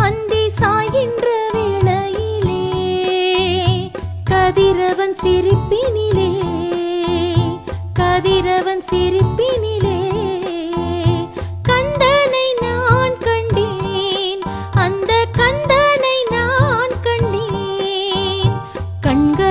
அந்தி சாயின்ற வேளையிலே கதிரவன் சிரிப்பினிலே கதிரவன் சிரிப்பினிலே கந்தனை நான் கண்டேன் அந்த கந்தனை நான் கண்டேன் கண்கள்